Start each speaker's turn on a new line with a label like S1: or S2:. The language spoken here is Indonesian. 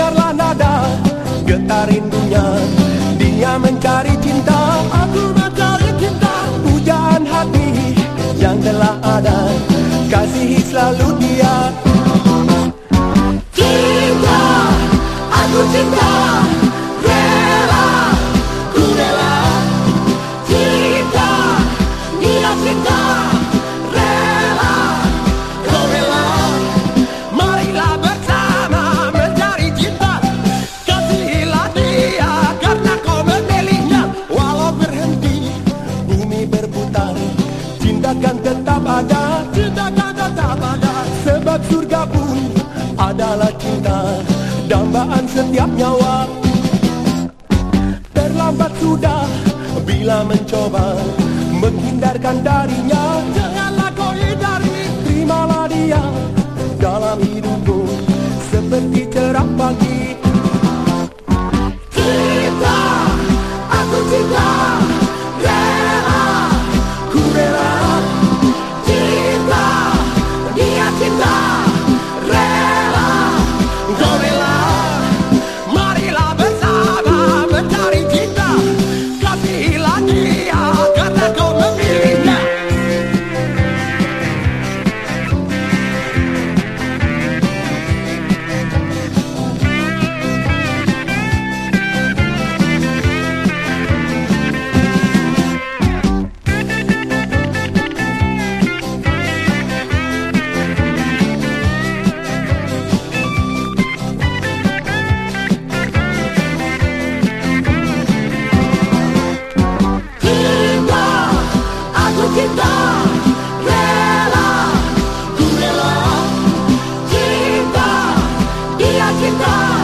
S1: dengarlah nada Getar rindunya Dia mencari
S2: cinta Aku mencari cinta. Pujaan hati yang telah ada kasih selalu dia. akan tetap ada. Cinta kan tetap ada. Sebab surga pun adalah cinta Dambaan setiap nyawa. Terlambat sudah bila mencoba Menghindarkan darinya. Janganlah kau hindari. Terimalah dia dalam hidupmu guitarra.